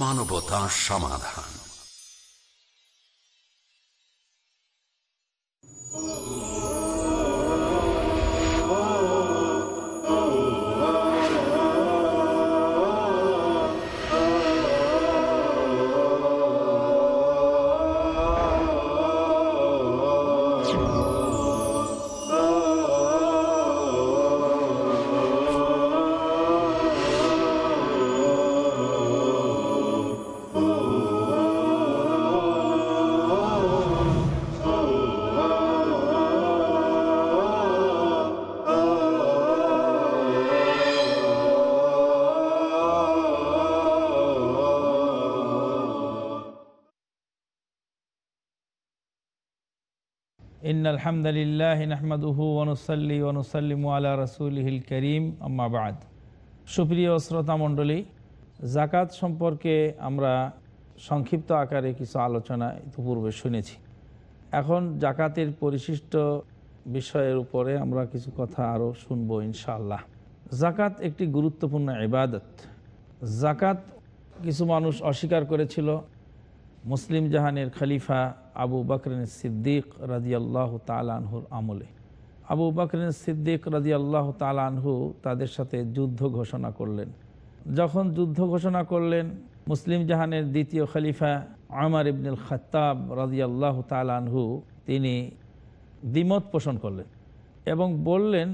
মানবতা সমাধান। আম্মাবাদ সুপ্রিয় শ্রোতা মণ্ডলী জাকাত সম্পর্কে আমরা সংক্ষিপ্ত আকারে কিছু আলোচনা ইতিপূর্বে শুনেছি। এখন জাকাতের পরিশিষ্ট বিষয়ের উপরে আমরা কিছু কথা আরও শুনব ইনশাআল্লাহ। জাকাত একটি গুরুত্বপূর্ণ ইবাদত। জাকাত কিছু মানুষ অস্বীকার করেছিল মুসলিম জাহানের খলিফা আবু বকরিন সিদ্দিক রাজিয়াল্লাহ তালানহুর আমলে। আবু বকরিন সিদ্দিক রাজিয়াল্লাহ তালানহু তাদের সাথে যুদ্ধ ঘোষণা করলেন। যখন যুদ্ধ ঘোষণা করলেন, মুসলিম জাহানের দ্বিতীয় খলিফা আমার ইবনুল খত্তাব রাজিয়াল্লাহ তালানহু তিনি দ্বিমত পোষণ করলেন এবং বললেন,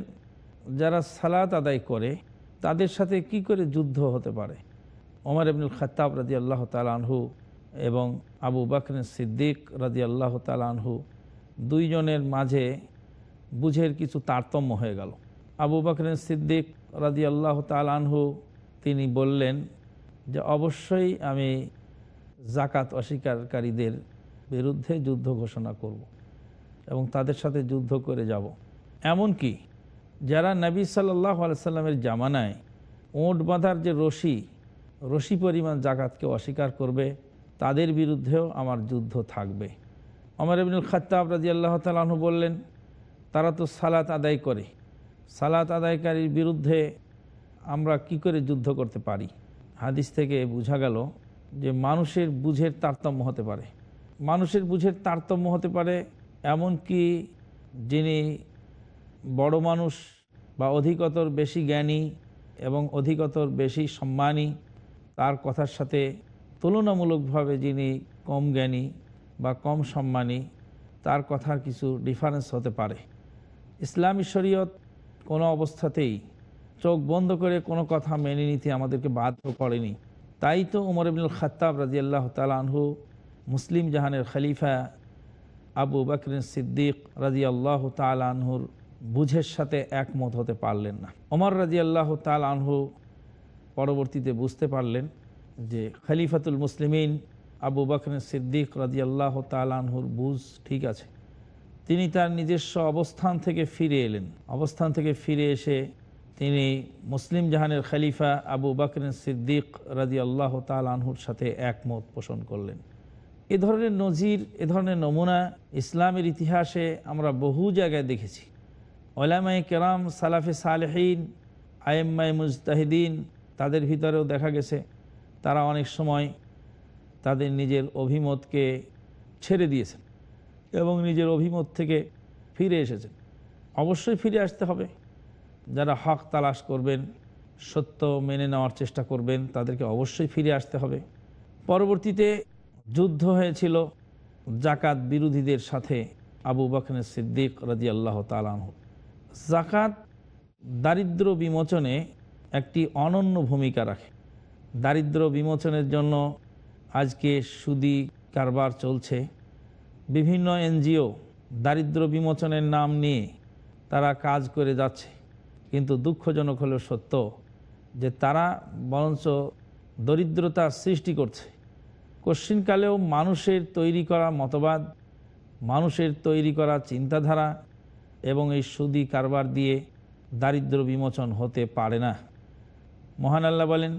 যারা সালাত আদায় করে, তাদের সাথে কি করে যুদ্ধ হতে পারে? ওমর ইবনুল খত্তাব রাজি আল্লাহ তালানহু এবং আবু বাকর সিদ্দিক রাজি আল্লাহ তালানহু দুইজনের মাঝে বুঝের কিছু তারতম্য হয়ে গেল আবু বাকর সিদ্দিক রাজি আল্লাহ তালানহু তিনি বললেন যে, অবশ্যই আমি জাকাত অস্বীকারীদের বিরুদ্ধে যুদ্ধ ঘোষণা করব। এবং তাদের সাথে যুদ্ধ করে যাব এমনকি যারা নবী সাল্লাহ আলসালামের জামানায় ওঁট বাঁধার যে রশি রশি পরিমাণ জাকাতকে অস্বীকার করবে তাদের বিরুদ্ধেও আমার যুদ্ধ থাকবে। আমার এমনি খাত্তাব রাজি আল্লাহ তালু বললেন, তারা তো সালাত আদায় করে। সালাত আদায়কারীর বিরুদ্ধে আমরা কি করে যুদ্ধ করতে পারি? হাদিস থেকে বোঝা গেল যে মানুষের বুঝের তারতম্য হতে পারে। মানুষের বুঝের তারতম্য হতে পারে এমন কি যিনি বড় মানুষ বা অধিকতর বেশি জ্ঞানী এবং অধিকতর বেশি সম্মানী, তার কথার সাথে তুলনামূলকভাবে যিনি কম জ্ঞানী বা কম সম্মানী, তার কথার কিছু ডিফারেন্স হতে পারে। ইসলামী শরীয়ত কোনো অবস্থাতেই চোখ বন্ধ করে কোনো কথা মেনে নিতে আমাদেরকে বাধ্য করেনি। তাই তো উমর ইবনুল খাত্তাব রাজি আল্লাহ তালহু মুসলিম জাহানের খালিফা আবু বকরিন সিদ্দিক রাজি আল্লাহ তালহুর বুঝের সাথে একমত হতে পারলেন না। ওমর রাজি আল্লাহ তালহু পরবর্তীতে বুঝতে পারলেন যে খলিফাতুল মুসলিমিন আবু বকর সিদ্দিক রাজি আল্লাহ তালানহুর বুঝ ঠিক আছে। তিনি তার নিজস্ব অবস্থান থেকে ফিরে এলেন। অবস্থান থেকে ফিরে এসে তিনি মুসলিম জাহানের খলিফা আবু বকর সিদ্দিক রাজি আল্লাহ তালানহুর সাথে একমত পোষণ করলেন। এ ধরনের নজির, এ ধরনের নমুনা ইসলামের ইতিহাসে আমরা বহু জায়গায় দেখেছি। ওলামাই কেরাম সালাফে সালেহীন আয়েম্মাই মুজতাহিদিন তাদের ভিতরেও দেখা গেছে। তারা অনেক সময় তাদের নিজের অভিমতকে ছেড়ে দিয়েছেন এবং নিজের অভিমত থেকে ফিরে এসেছেন। অবশ্যই ফিরে আসতে হবে। যারা হক তালাশ করবেন, সত্য মেনে নেওয়ার চেষ্টা করবেন, তাদেরকে অবশ্যই ফিরে আসতে হবে। পরবর্তীতে যুদ্ধ হয়েছিল জাকাত বিরোধীদের সাথে আবু বকর সিদ্দিক রাজি আল্লাহ তালাহ জাকাত দারিদ্র বিমোচনে একটি অনন্য ভূমিকা রাখে। দারিদ্র বিমোচনের জন্য আজকে সুদি কারবার চলছে। বিভিন্ন এনজিও দারিদ্র বিমোচনের নাম নিয়ে তারা কাজ করে যাচ্ছে। কিন্তু দুঃখজনক হলো সত্য যে তারা বরঞ্চ দরিদ্রতার সৃষ্টি করছে। কশ্চিনকালেও মানুষের তৈরি করা মতবাদ, মানুষের তৈরি করা চিন্তাধারা এবং এই সুদি কারবার দিয়ে দারিদ্র বিমোচন হতে পারে না। মহান আল্লাহ বলেন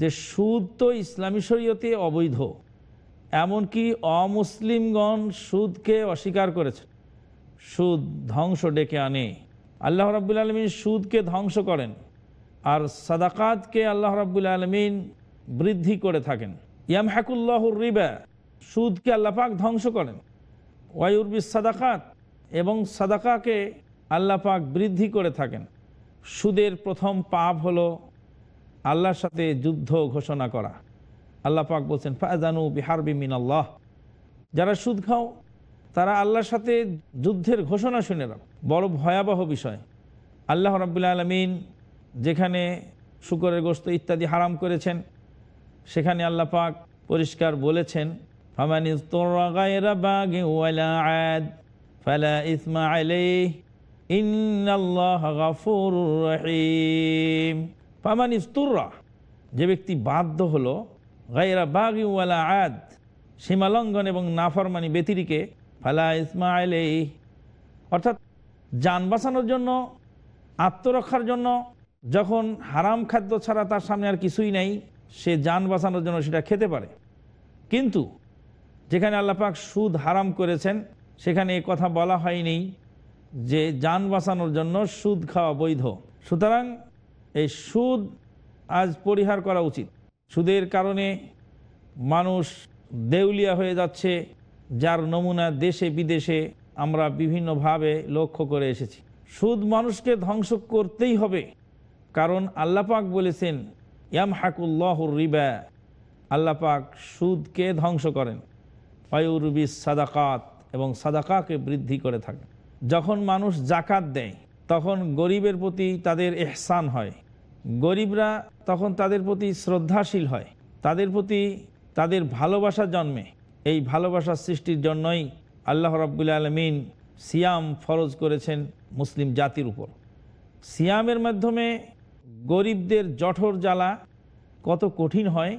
যে সুদ তো ইসলামী শরীয়তে অবৈধ, এমনকি অমুসলিমগণ সুদকে অস্বীকার করেছে সুদ ধ্বংস ডেকে আনে। আল্লাহ রাবুল আলমিন সুদকে ধ্বংস করেন আর সাদাকাতকে আল্লাহ রাবুল আলমিন বৃদ্ধি করে থাকেন। ইয়াম হাকুল্লাহুর রিবা, সুদকে আল্লাপাক ধ্বংস করেন। ওয়ায়ুরবিস সাদাকাত এবং সাদাকাকে আল্লাপাক বৃদ্ধি করে থাকেন। সুদের প্রথম পাপ হলো আল্লাহর সাথে যুদ্ধ ঘোষণা করা। আল্লাহ পাক বলছেন ফাজানু বিহারবি মিন আল্লাহ যারা সুদ খাও, তারা আল্লাহর সাথে যুদ্ধের ঘোষণা শুনে রাখ। বড় ভয়াবহ বিষয়। আল্লাহ রাবুল্লা আলমিন যেখানে শুকরের গোস্ত ইত্যাদি হারাম করেছেন, সেখানে আল্লাহ পাক পরিষ্কার বলেছেন ফালা ফামান ইজতুররা যে ব্যক্তি বাধ্য হলো, গায়রা বাগি ওয়ালা আদ সীমালঙ্ঘন এবং নাফরমানি ব্যতিরিকে, ফালা ইসমা আলাইহি, অর্থাৎ যান বাঁচানোর জন্য, আত্মরক্ষার জন্য, যখন হারাম খাদ্য ছাড়া তার সামনে আর কিছুই নাই, সে যান বাঁচানোর জন্য সেটা খেতে পারে। কিন্তু যেখানে আল্লাপাক সুদ হারাম করেছেন, সেখানে এ কথা বলা হয়নি যে যান বাঁচানোর জন্য সুদ খাওয়া বৈধ। সুতরাং এই সুদ আজ পরিহার করা উচিত। সুদের কারণে মানুষ দেউলিয়া হয়ে যাচ্ছে, যার নমুনা দেশে বিদেশে আমরা বিভিন্নভাবে লক্ষ্য করে এসেছি। সুদ মানুষকে ধ্বংস করতেই হবে, কারণ আল্লাপাক বলেছেন ইয়াম হাকুল্লাহর রিবা আল্লাপাক সুদকে ধ্বংস করেন পায়ুরবি সাদাকাত এবং সাদাকাকে বৃদ্ধি করে থাকেন। যখন মানুষ জাকাত দেয়, তখন গরিবের প্রতি তাদের এহসান হয়। গরিবরা তখন তাদের প্রতি শ্রদ্ধাশীল হয়। তাদের প্রতি তাদের ভালোবাসা জন্মে। এই ভালোবাসার সৃষ্টির জন্যই আল্লাহ রাব্বুল আলমিন সিয়াম ফরজ করেছেন মুসলিম জাতির উপর। সিয়ামের মাধ্যমে গরিবদের জঠর জ্বালা কত কঠিন হয়,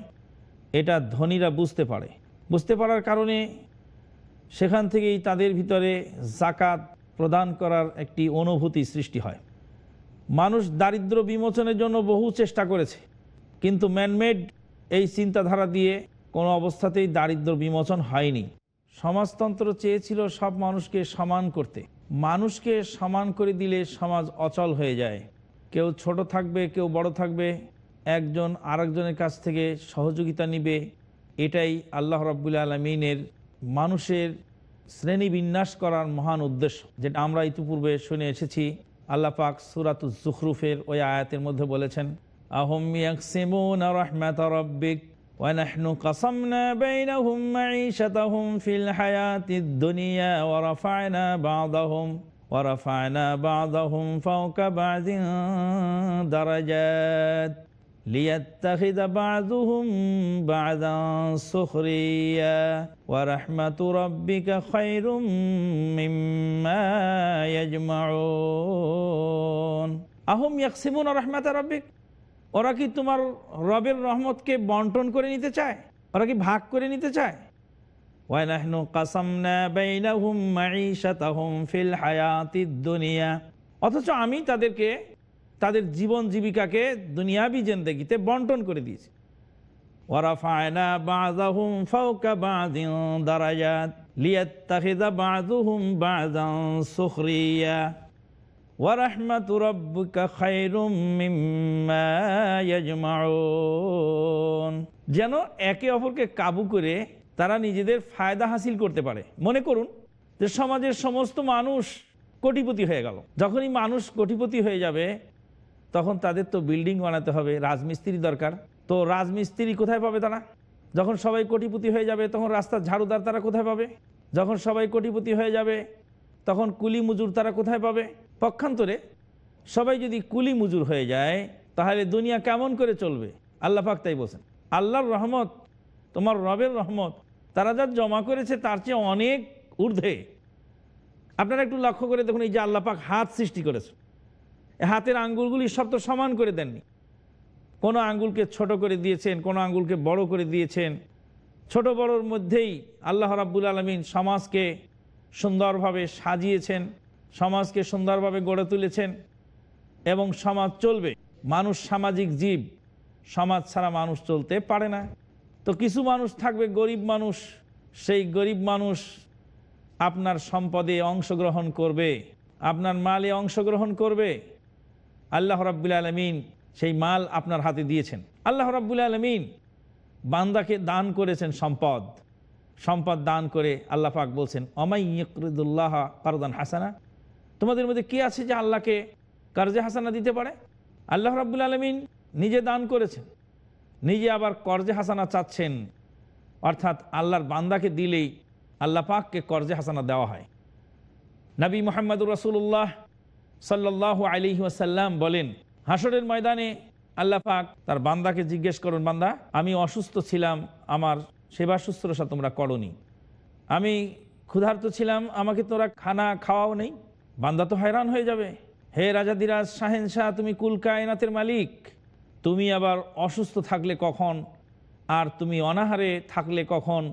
এটা ধনীরা বুঝতে পারে। বুঝতে পারার কারণে সেখান থেকেই তাদের ভিতরে জাকাত প্রদান করার একটি অনুভূতি সৃষ্টি হয়। মানুষ দারিদ্র বিমোচনের জন্য বহু চেষ্টা করেছে। কিন্তু ম্যানমেড এই চিন্তাধারা দিয়ে কোনো অবস্থাতেই দারিদ্র বিমোচন হয়নি। সমাজতন্ত্র চেয়েছিল সব মানুষকে সমান করতে। মানুষকে সমান করে দিলে সমাজ অচল হয়ে যায়। কেউ ছোট থাকবে, কেউ বড় থাকবে। একজন আরেকজনের কাছ থেকে সহযোগিতা নিবে। এটাই আল্লাহ রাব্বুল আলমিনের মানুষের শ্রেণি বিন্যাস করার মহান উদ্দেশ্য। যেটা আমরা ইতিপূর্বে শুনে এসেছি। আল্লাহ পাক সুরাতু জুখরুফের ওই আয়াতের মধ্যে বলেছেন আহম ইয়াকসিমুন রহমাত রব্বিক ونحن قسمنا بينهم معيشتهم في الحياة الدنيا ورفعنا بعضهم ورفعنا بعضهم فوق بعض درجات লিয়াত্তাখিদা বা'দুহুম বা'দান সুখরিয়া ওয়া রাহমাতু রাব্বিকা খায়রুম মিম্মা ইয়াজমাউন। আহুম ইয়াকসিমুন রাহমাতা ওরা কি তোমার রবের রহমতকে বন্টন করে নিতে চায়? ওরা কি ভাগ করে নিতে চায়? অথচ আমি তাদেরকে তাদের জীবন জীবিকাকে দুনিয়াবি জিন্দেগিতে বন্টন করে দিয়েছি। যেন একে অপরকে কাবু করে তারা নিজেদের ফায়দা হাসিল করতে পারে। মনে করুন যে সমাজের সমস্ত মানুষ কোটিপতি হয়ে গেল। যখনই মানুষ কোটিপতি হয়ে যাবে তখন তাদের তো বিল্ডিং বানাতে হবে, রাজমিস্ত্রি দরকার। তো রাজমিস্ত্রি কোথায় পাবে তারা? যখন সবাই কোটিপতি হয়ে যাবে, তখন রাস্তার ঝাড়ুদার তারা কোথায় পাবে? যখন সবাই কোটিপতি হয়ে যাবে, তখন কুলি মজুর তারা কোথায় পাবে? পক্ষান্তরে, সবাই যদি কুলি মজুর হয়ে যায়, তাহলে দুনিয়া কেমন করে চলবে? আল্লাহ পাক তাই বলছেন, আল্লাহর রহমত, তোমার রবের রহমত, তারা যা জমা করেছে তার চেয়ে অনেক ঊর্ধ্বে। আপনারা একটু লক্ষ্য করে দেখুন, এই যে আল্লাহ পাক হাত সৃষ্টি করেছে হাতের আঙ্গুলগুলি সব তো সমান করে দেননি। কোনো আঙ্গুলকে ছোট করে দিয়েছেন, কোনো আঙ্গুলকে বড় করে দিয়েছেন। ছোট বড়র মধ্যেই আল্লাহ রাব্বুল আলমিন সমাজকে সুন্দরভাবে সাজিয়েছেন, সমাজকে সুন্দরভাবে গড়ে তুলেছেন এবং সমাজ চলবে। মানুষ সামাজিক জীব, সমাজ ছাড়া মানুষ চলতে পারে না। তো কিছু মানুষ থাকবে, গরিব মানুষ, সেই গরিব মানুষ আপনার সম্পদে অংশগ্রহণ করবে, আপনার মালে অংশগ্রহণ করবে। আল্লাহ রাব্বুল আলমিন সেই মাল আপনার হাতে দিয়েছেন। আল্লাহ রাব্বুল আলমিন বান্দাকে দান করেছেন সম্পদ। সম্পদ দান করে আল্লাহ পাক বলছেন, অমাই ইকরুদুল্লাহ কারদান হাসানা? তোমাদের মধ্যে কে আছে যে আল্লাহকে কার্জে হাসানা দিতে পারে? আল্লাহ রাব্বুল আলমিন নিজে দান করেছেন। নিজে আবার কর্জে হাসানা চাচ্ছেন। অর্থাৎ আল্লাহর বান্দাকে দিলেই আল্লাহ পাককে কর্জে হাসানা দেওয়া হয়। নবী মোহাম্মদুর রসুল্লাহ সাল্লাহ আলী ওয়াসাল্লাম বলেন হাসরের ময়দানে আল্লাহ পাক তার বান্দাকে জিজ্ঞেস করুন, বান্দা, আমি অসুস্থ ছিলাম, আমার সেবা শুশ্রূষা তোমরা করনি। আমি ক্ষুধার্ত ছিলাম, আমাকে তোরা খানা খাওয়াও নেই। বান্দা তো হয়রান হয়ে যাবে। হে রাজাদিরাজ, শাহেন শাহ, তুমি কুল কায়নাতের মালিক। তুমি আবার অসুস্থ থাকলে কখন? আর তুমি অনাহারে থাকলে কখন?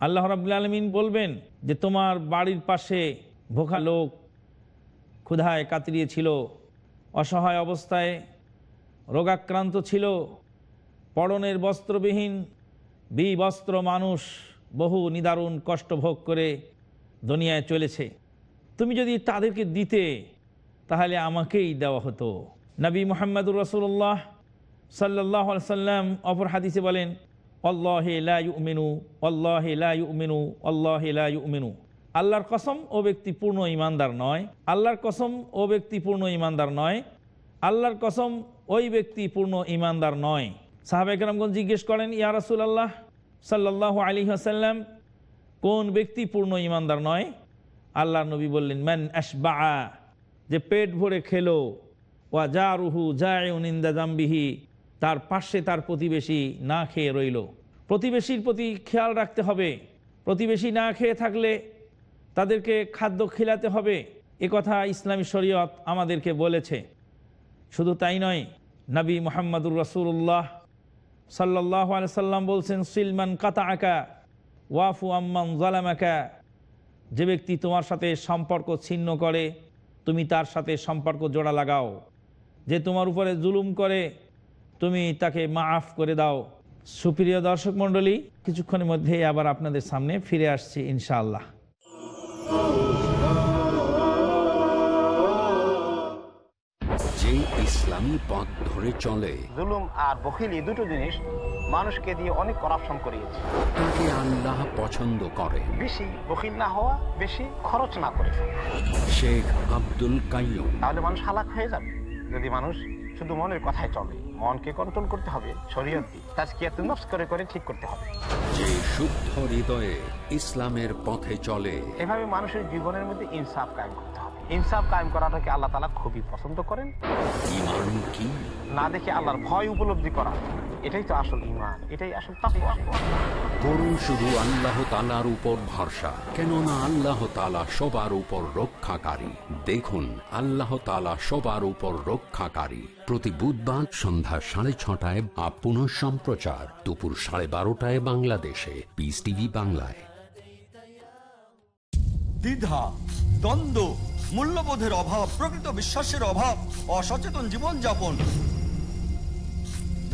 আল্লাহ রাবুল আলমিন বলবেন যে, তোমার বাড়ির পাশে ভোকা লোক ক্ষুধায় কাতরিয়েছিল অসহায় অবস্থায় রোগাক্রান্ত ছিল। পরনের বস্ত্রবিহীন, বিবস্ত্র মানুষ বহু নিদারুণ কষ্ট ভোগ করে দুনিয়ায় চলেছে। তুমি যদি তাদেরকে দিতে, তাহলে আমাকেই দেওয়া হতো। নবী মোহাম্মদুর রসুল্লাহ সাল্লাহ সাল্লাম অপর হাদিসে বলেন অল্লাহ লাউমিনু অল্লাহ লাউমিনু অল্লাহ লাউমিনু আল্লাহর কসম ও ব্যক্তি পূর্ণ ইমানদার নয়। আল্লাহর কসম ও ব্যক্তি পূর্ণ ইমানদার নয়। আল্লাহর কসম ওই ব্যক্তি পূর্ণ ইমানদার নয়। সাহাবেকরামগঞ্জ জিজ্ঞেস করেন, ইয়া রাসুল আল্লাহ সাল্লাহ আলী আসাল্লাম কোন ব্যক্তি পূর্ণ ইমানদার নয়? আল্লাহ নবী বললেন ম্যান আশবা যে পেট ভরে খেলো, ওয়া যা রুহু জায়নিন্দা জাম্বিহি, তার পাশে তার প্রতিবেশী না খেয়ে রইল। প্রতিবেশীর প্রতি খেয়াল রাখতে হবে। প্রতিবেশী না খেয়ে থাকলে তাদেরকে খাদ্য খিলাতে হবে। এ কথা ইসলামী শরীয়ত আমাদেরকে বলেছে। শুধু তাই নয়, নবী মোহাম্মদুর রসুল্লাহ সাল্লাহ সাল্লাম বলছেন, সিলমান কাতা আঁকা ওয়াফু আম্মান জালামাকা যে ব্যক্তি তোমার সাথে সম্পর্ক ছিন্ন করে, তুমি তার সাথে সম্পর্ক জোড়া লাগাও। যে তোমার উপরে জুলুম করে, তুমি তাকে মাফ করে দাও। সুপ্রিয় দর্শক মণ্ডলী, কিছুক্ষণের মধ্যে আবার আপনাদের সামনে ফিরে আসছি ইনশাআল্লাহ। যে ইসলামী পথ ধরে চলে জুলুম আর বখিলি দুটো জিনিস মানুষকে দিয়ে অনেক করাপশন করিয়েছে। তাকে আল্লাহ পছন্দ করেন বেশি বখিল না হওয়া বেশি খরচ না করে। শেখ আব্দুল কাইয়ুম। তাহলে মানুষ হালাক হয়ে যাবে। যদি মানুষ শুধু মনের কথায় চলে। মনকে কন্ট্রোল করতে হবে শরীয়ত দিয়ে তাজকিয়াতুন নফস করে করে ঠিক করতে হবে। যে শুদ্ধ হৃদয়ে ইসলামের পথে চলে এভাবে মানুষের জীবনের মধ্যে ইনসাফ কায়েম করতে হবে। ইনসাফ কায়েম করাটাকে আল্লাহ তালা খুবই পছন্দ করেন। ইমান কি? না দেখে আল্লাহর ভয় উপলব্ধি করা। এটাই তো আসল ইমান এটাই আসল তাকওয়া। করুন শুধু আল্লাহ তালার উপর ভরসা কেননা আল্লাহ তালা সবার উপর রক্ষাকারী। দেখুন আল্লাহ তালা সবার উপর রক্ষাকারী। প্রতি বুধবার সন্ধ্যা সাড়ে ছটায় আপ পুনঃ সম্প্রচার দুপুর সাড়ে বারোটায় বাংলাদেশে। পিস টিভি বাংলায়। দ্বিধা দ্বন্দ্ব মূল্যবোধের অভাব প্রকৃত বিশ্বাসের অভাব অসচেতন জীবনযাপন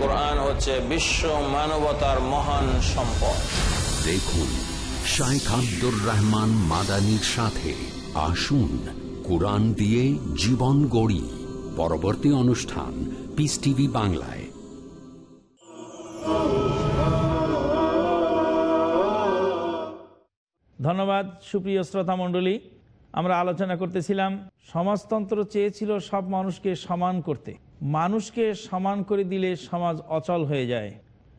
কোরআন হচ্ছে বিশ্ব মানবতার মহান সম্পদ। দেখুন শাইখ আব্দুর রহমান মাদানির সাথে আসুন কোরআন দিয়ে জীবন গড়ি। পরবর্তী অনুষ্ঠান পিস টিভি বাংলায়। ধন্যবাদ সুপ্রিয় শ্রোতা মণ্ডলী। আমরা আলোচনা করতেছিলাম সমাজতন্ত্র চেয়েছিল সব মানুষকে সমান করতে। মানুষকে সমান করে দিলে সমাজ অচল হয়ে যায়।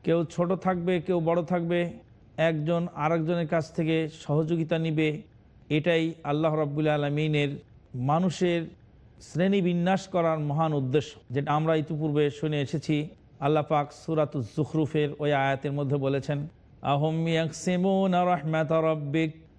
কেউ ছোট থাকবে, কেউ বড় থাকবে। একজন আরেকজনের কাছ থেকে সহযোগিতা নিবে। এটাই আল্লাহ রব্বুল আলমিনের মানুষের শ্রেণি বিন্যাস করার মহান উদ্দেশ্য। যেটা আমরা ইতিপূর্বে শুনে এসেছি। আল্লাহ পাক সুরাত জুখরুফের ওই আয়াতের মধ্যে বলেছেন আহমিয়াক রহমাত রব্বিক?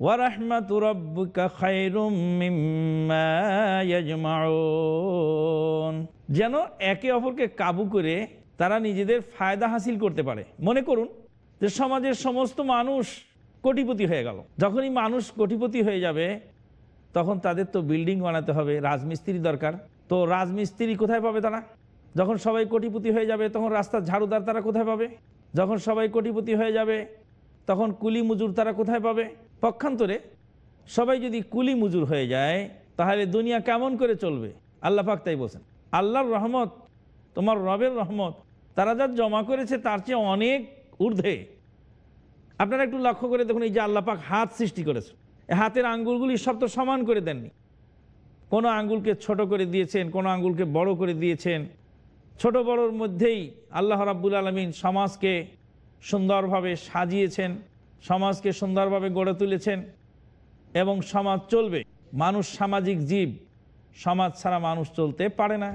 ওয়ারহমাতু রাব্বিকা খায়রুম মিম্মা ইয়াজমাউন যেন একে অপরকে কাবু করে তারা নিজেদের ফায়দা হাসিল করতে পারে। মনে করুন যে সমাজের সমস্ত মানুষ কোটিপতি হয়ে গেল। যখনই মানুষ কোটিপতি হয়ে যাবে, তখন তাদের তো বিল্ডিং বানাতে হবে রাজমিস্ত্রি দরকার। তো রাজমিস্ত্রি কোথায় পাবে তারা? যখন সবাই কোটিপতি হয়ে যাবে, তখন রাস্তার ঝাড়ুদার তারা কোথায় পাবে? যখন সবাই কোটিপতি হয়ে যাবে, তখন কুলি মজুর তারা কোথায় পাবে? পক্ষান্তরে সবাই যদি কুলি মজুর হয়ে যায়, তাহলে দুনিয়া কেমন করে চলবে? আল্লাহ পাক তাই বলছেন, আল্লাহর রহমত, তোমার রবের রহমত, তারা যা জমা করেছে তার চেয়ে অনেক ঊর্ধ্বে। আপনারা একটু লক্ষ্য করে দেখুন, এই যে আল্লাহ পাক হাত সৃষ্টি করেছে। হাতের আঙ্গুলগুলি সব তো সমান করে দেননি। কোনো আঙ্গুলকে ছোট করে দিয়েছেন, কোনো আঙ্গুলকে বড় করে দিয়েছেন। ছোট বড়র মধ্যেই আল্লাহ রাব্বুল আলমিন সমাজকে সুন্দরভাবে সাজিয়েছেন। সমাজকে সুন্দরভাবে গড়ে তুলেছেন এবং সমাজ চলবে। মানুষ সামাজিক জীব, সমাজ ছাড়া মানুষ চলতে পারে না।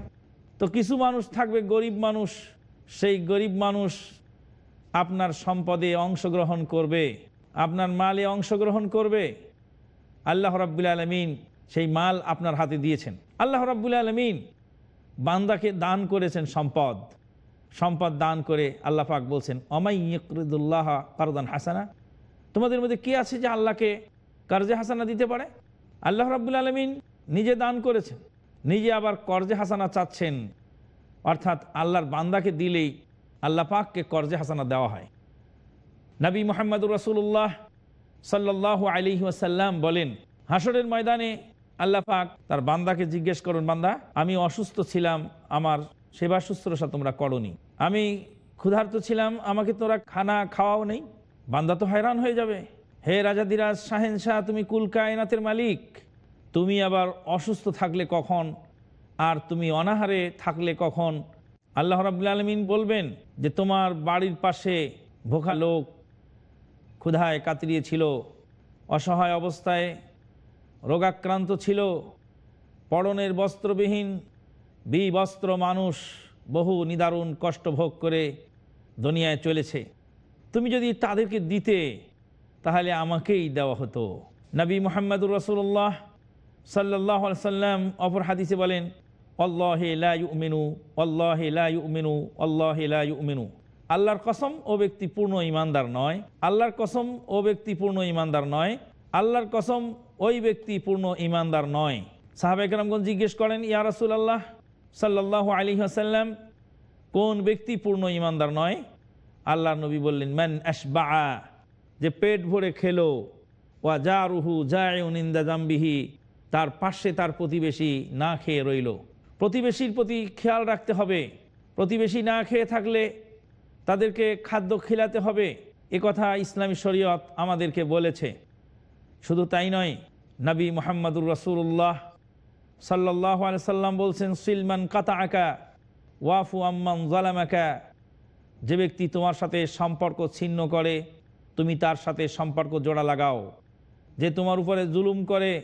তো কিছু মানুষ থাকবে গরিব মানুষ, সেই গরিব মানুষ আপনার সম্পদে অংশগ্রহণ করবে, আপনার মালে অংশগ্রহণ করবে। আল্লাহ রাব্বুল আলমিন সেই মাল আপনার হাতে দিয়েছেন। আল্লাহ রাব্বুল আলমিন বান্দাকে দান করেছেন সম্পদ। সম্পদ দান করে আল্লাহ পাক বলছেন, অমাই ইকরুদুল্লাহ কারদান হাসানা। তোমাদের মধ্যে কে আছে যে আল্লাহকে কার্জে হাসানা দিতে পারে? আল্লাহ রাব্বুল আলমিন নিজে দান করেছেন, নিজে আবার কর্জে হাসানা চাচ্ছেন। অর্থাৎ আল্লাহর বান্দাকে দিলেই আল্লাহ পাককে কর্জে হাসানা দেওয়া হয়। নবী মোহাম্মদুর রসুল্লাহ সাল্লাহ আলী ওয়াসাল্লাম বলেন হাসরের ময়দানে আল্লাহ পাক তার বান্দাকে জিজ্ঞেস করুন, বান্দা, আমি অসুস্থ ছিলাম, আমার সেবা শুশ্রূষা তোমরা করনি। আমি ক্ষুধার্ত ছিলাম, আমাকে তোরা খানা খাওয়াও নেই। বান্দা তো হয়রান হয়ে যাবে। হে রাজাদিরাজ শাহেন শাহ, তুমি কুল কায়নাতের মালিক। তুমি আবার অসুস্থ থাকলে কখন? আর তুমি অনাহারে থাকলে কখন? আল্লাহ রাবুল আলমিন বলবেন যে, তোমার বাড়ির পাশে ভোখা লোক ক্ষুধায় কাতরিয়েছিল, অসহায় অবস্থায় রোগাক্রান্ত ছিল। পরনের বস্ত্রবিহীন, বিবস্ত্র মানুষ বহু নিদারুণ কষ্ট ভোগ করে দুনিয়ায় চলেছে। তুমি যদি তাদেরকে দিতে, তাহলে আমাকেই দেওয়া হতো। নবী মোহাম্মদুর রসুল্লাহ সাল্লাহ সাল্লাম অপর হাদিসে বলেন অল্লাহ লাউমিনু অল্লাহ লাউমিনু অল্লাহ লাউমিনু আল্লাহর কসম ও ব্যক্তি পূর্ণ ইমানদার নয়। আল্লাহর কসম ও ব্যক্তি পূর্ণ ইমানদার নয়। আল্লাহর কসম ওই ব্যক্তি পূর্ণ ইমানদার নয় সাহাবেকরামগঞ্জ জিজ্ঞেস করেন, ইয়া রাসুল আল্লাহ সাল্লাহ আলী আসাল্লাম কোন ব্যক্তি পূর্ণ ইমানদার নয়? আল্লাহ নবী বললেন ম্যান আশবা যে পেট ভরে খেলো, ওয়া যা রুহু জায়নিন্দা জাম্বিহি, তার পাশে তার প্রতিবেশী না খেয়ে রইল। প্রতিবেশীর প্রতি খেয়াল রাখতে হবে। প্রতিবেশী না খেয়ে থাকলে তাদেরকে খাদ্য খিলাতে হবে। এ কথা ইসলামী শরীয়ত আমাদেরকে বলেছে। শুধু তাই নয়, নবী মোহাম্মদুর রসুল্লাহ সাল্লাহ সাল্লাম বলছেন, সিলমান কাতা আঁকা ওয়াফু আম্মান জালামাকা যে ব্যক্তি তোমার সাথে সম্পর্ক ছিন্ন করে, তুমি তার সাথে সম্পর্ক জোড়া লাগাও। যে তোমার উপরে জুলুম করে,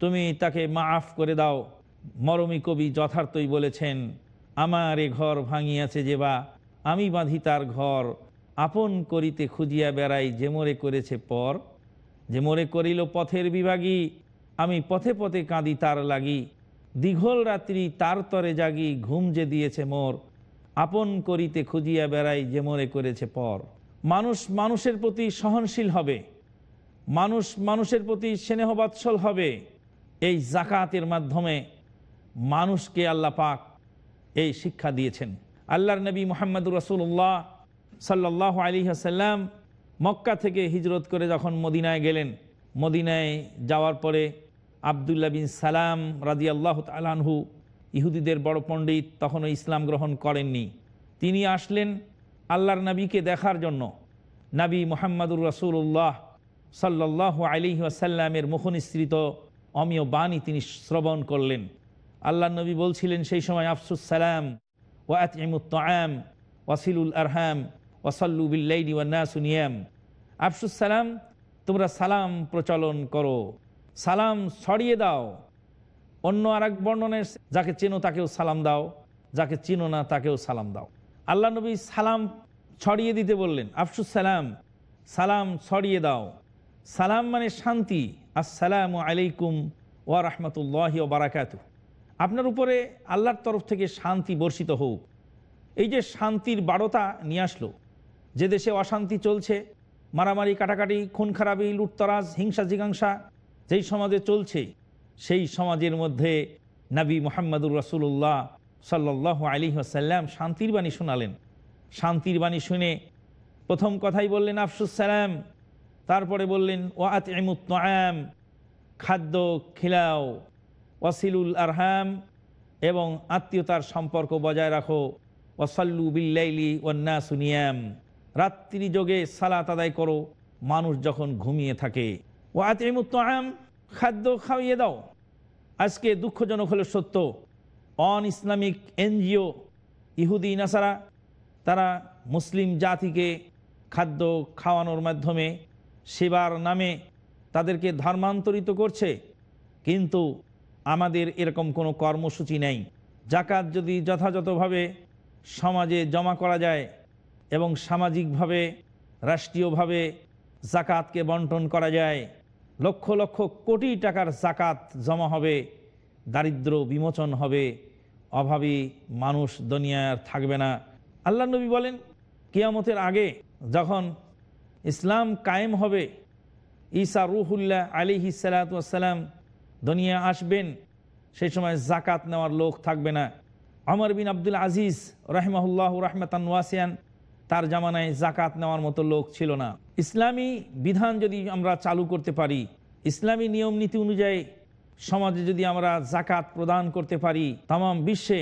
তুমি তাকে মাফ করে দাও। মরমী কবি যথার্থই বলেছেন, আমার এ ঘর ভাঙিয়াছে যে বা, আমি বাঁধি তার ঘর। আপন করিতে খুঁজিয়া বেড়াই যে মোরে করেছে পর। যে মোরে করিল পথের বিভাগী, আমি পথে পথে কাঁদি তার লাগি। দীঘল রাত্রি তার তরে জাগি, ঘুম যে দিয়েছে মোর। আপন করিতে খুঁজিয়া বেড়াই যে মোরে করেছে পর। মানুষ মানুষের প্রতি সহনশীল হবে। মানুষ মানুষের প্রতি স্নেহবাৎসল হবে। এই জাকাতের মাধ্যমে মানুষকে আল্লাহ পাক এই শিক্ষা দিয়েছেন। আল্লাহর নবী মোহাম্মদুর রসুল্লাহ সাল্লাহ আলী আসাল্লাম মক্কা থেকে হিজরত করে যখন মদিনায় গেলেন, মদিনায় যাওয়ার পরে আবদুল্লাহ বিন সালাম রাজি আল্লাহ তালানহু ইহুদিদের বড় পণ্ডিত তখনও ইসলাম গ্রহণ করেননি। তিনি আসলেন আল্লাহর নবীকে দেখার জন্য। নবী মোহাম্মদুর রসুল্লাহ সাল্লাহ আলী আসাল্লামের মুখনিসৃত অমীয় বাণী তিনি শ্রবণ করলেন। আল্লাহ নবী বলছিলেন, সেই সময় আফসুস সালাম ও আতমুত্তাম ওয়াসিলুল আরহাম ওয়াসাল্লু বিল্লাইনি ওয়ান্নাসুনিয়াম আফসুস সালাম, তোমরা সালাম প্রচলন করো। সালাম ছড়িয়ে দাও। অন্য আর এক বর্ণনের যাকে চেনো তাকেও সালাম দাও, যাকে চিনো না তাকেও সালাম দাও। আল্লাহ নবী সালাম ছড়িয়ে দিতে বললেন, আফসুস সালাম সালাম ছড়িয়ে দাও। সালাম মানে শান্তি। আসসালামু আলাইকুম ওয়া রহমতুল্লাহ ও বারাকাতু আপনার উপরে আল্লাহর তরফ থেকে শান্তি বর্ষিত হোক। এই যে শান্তির বারতা নিয়ে আসলো, যে দেশে অশান্তি চলছে, মারামারি, কাটাকাটি, খুন, খারাপি, লুটতরাজ, হিংসা জিগাংসা যেই সমাজে চলছে সেই সমাজের মধ্যে নবী মোহাম্মদুর রসুল্লাহ সাল্লাহ আলী আসাল্লাম শান্তির বাণী শোনালেন। শান্তির বাণী শুনে প্রথম কথাই বললেন, আফসুস সালাম। তারপরে বললেন ওয়াত এমুত্তাম খাদ্য খিলাও, ওয়াসিলুল আরহাম এবং আত্মীয়তার সম্পর্ক বজায় রাখো। ওয়াসাল্লু বিল্লাইলি ওয়ান্না সুনিয়াম রাত্রি যোগে সালাত আদায় করো। মানুষ যখন ঘুমিয়ে থাকে। ও আতিমুত্তাম খাদ্য খাওয়িয়ে দাও। আজকে দুঃখজনক হলো সত্য। অন ইসলামিক এনজিও, ইহুদি, নাসারা, তারা মুসলিম জাতিকে খাদ্য খাওয়ানোর মাধ্যমে সেবার নামে তাদেরকে ধর্মান্তরিত করছে। কিন্তু আমাদের এরকম কোনো কর্মসূচি নেই। জাকাত যদি যথাযথভাবে সমাজে জমা করা যায় এবং সামাজিকভাবে, রাষ্ট্রীয়ভাবে জাকাতকে বন্টন করা যায় লক্ষ লক্ষ কোটি টাকার জাকাত জমা হবে, দারিদ্র বিমোচন হবে, অভাবী মানুষ দুনিয়ার থাকবে না। আল্লাহ নবী বলেন, কিয়ামতের আগে যখন ইসলাম কায়েম হবে, ঈসা রুহুল্লাহ আলী সালাতাম দুনিয়া আসবেন সেই সময় জাকাত নেওয়ার লোক থাকবে না। আমর বিন আব্দুল আজিজ রহমাহুল্লাহ রহমতান ওয়াসিয়ান তার জামানায় জাকাত নেওয়ার মতো লোক ছিল না। ইসলামী বিধান যদি আমরা চালু করতে পারি, ইসলামী নিয়ম নীতি অনুযায়ী সমাজে যদি আমরা জাকাত প্রদান করতে পারি তাম বিশ্বে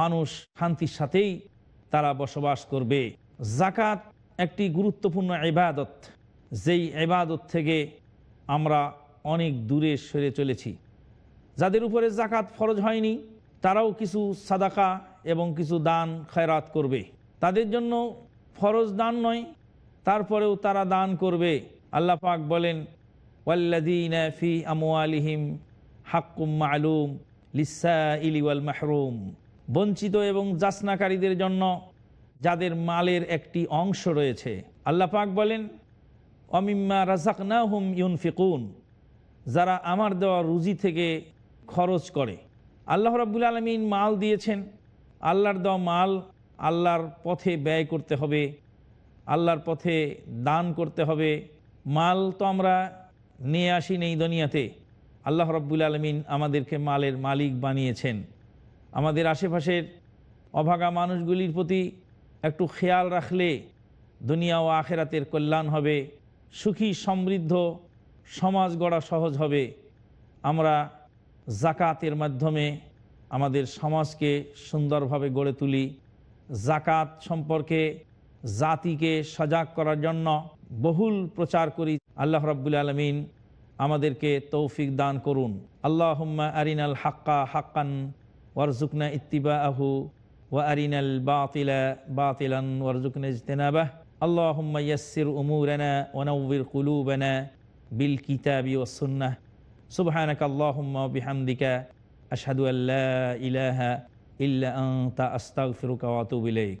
মানুষ শান্তির সাথেই তারা বসবাস করবে। জাকাত একটি গুরুত্বপূর্ণ এবাদত যেই এবাদত থেকে আমরা অনেক দূরে সরে চলেছি। যাদের উপরে জাকাত ফরজ হয়নি, তারাও কিছু সাদাকা এবং কিছু দান, খায়রাত করবে। তাদের জন্য ফরজ দান নয়, তারপরেও তারা দান করবে। আল্লাহ পাক বলেন ওয়াল্লাদিন ফি আমওয়ালিহিম হাক্কুম মালুম লিসা ইলিওয়াল মাহরুম। বঞ্চিত এবং যাচনাকারীদের জন্য যাদের মালের একটি অংশ রয়েছে। আল্লাহ পাক বলেন অমিম্মা রাজাকনা হুম ইউনফিকুন। যারা আমার দেওয়া রুজি থেকে খরচ করে। আল্লাহ রাবুল আলমিন মাল দিয়েছেন। আল্লাহর দেওয়া মাল আল্লাহর পথে ব্যয় করতে হবে, আল্লাহর পথে দান করতে হবে। মাল তো আমরা নিয়ে আসি নেই দুনিয়াতে। আল্লাহ রব্বুল আলমিন আমাদেরকে মালের মালিক বানিয়েছেন। আমাদের আশেপাশের অভাগা মানুষগুলির প্রতি একটু খেয়াল রাখলে দুনিয়া ও আখেরাতের কল্যাণ হবে, সুখী, সমৃদ্ধ সমাজ গড়া সহজ হবে। আমরা জাকাতের মাধ্যমে আমাদের সমাজকে সুন্দরভাবে গড়ে তুলি। জাকাত সম্পর্কে জাতিকে সজাগ করার জন্য বহুল প্রচার করি। আল্লাহ রব্বুল আলমিন আমাদেরকে তৌফিক দান করুন। আল্লাহ আরিনাল হাক্কা হাক্কান ওয়ারজুকনা ইত্তিবা আহু ওয়ারিনাল বাতিলা বাতিলান ওয়ারজুকনা ইজতেনাবাহ। আল্লাহম্মা ইয়াসির উমুরানা ওয়ানাউবির কুলুবানা বিল কিতাবি ওয়া সুন্নাহ। সুবহানাক আল্লাহুম্মা বিহামদিকা। আশহাদু আল্লা ইলাহা إلا أنت أستغفرك وأتوب إليك.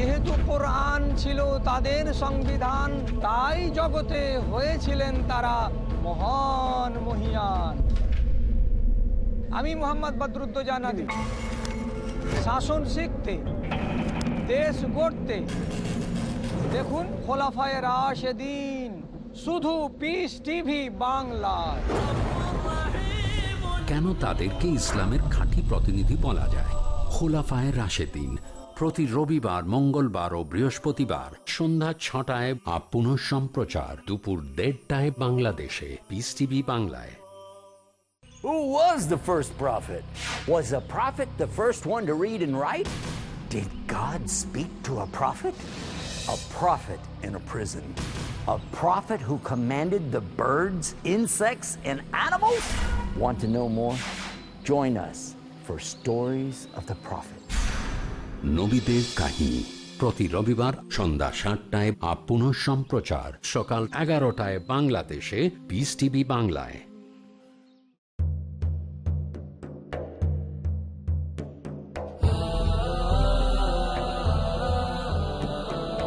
যেহেতু কোরআন ছিল তাদের সংবিধান, তাই জগতে হয়েছিলেন তারা মহান মহিয়ান। আমি মোহাম্মদ বদরুদ্দোজানাদি শাসন শিখতে, দেশ গড়তে, দেখুন খোলাফায় রাশেদিন, শুধু পিস টিভি বাংলায়। কেন তাদেরকে ইসলামের খাঁটি প্রতিনিধি বলা যায়? খোলাফায় রাশেদিন প্রতি রবিবার মঙ্গলবার ও বৃহস্পতিবার সন্ধ্যা ছটায় আপ পুনঃ সম্প্রচার দুপুর দেড়টায় বাংলাদেশে পিস টিভি বাংলায় Who was the first prophet? Was a prophet the first one to read and write? Did God speak to a prophet? A prophet in a prison. A prophet who commanded the birds, insects, and animals? Want to know more? Join us for Stories of the Prophet. নবীদের কাহিনী। প্রতি রবিবার সন্ধ্যা সাতটায় up সম্প্রচার সকাল এগারোটায় বাংলাদেশে Peace TV বাংলায়।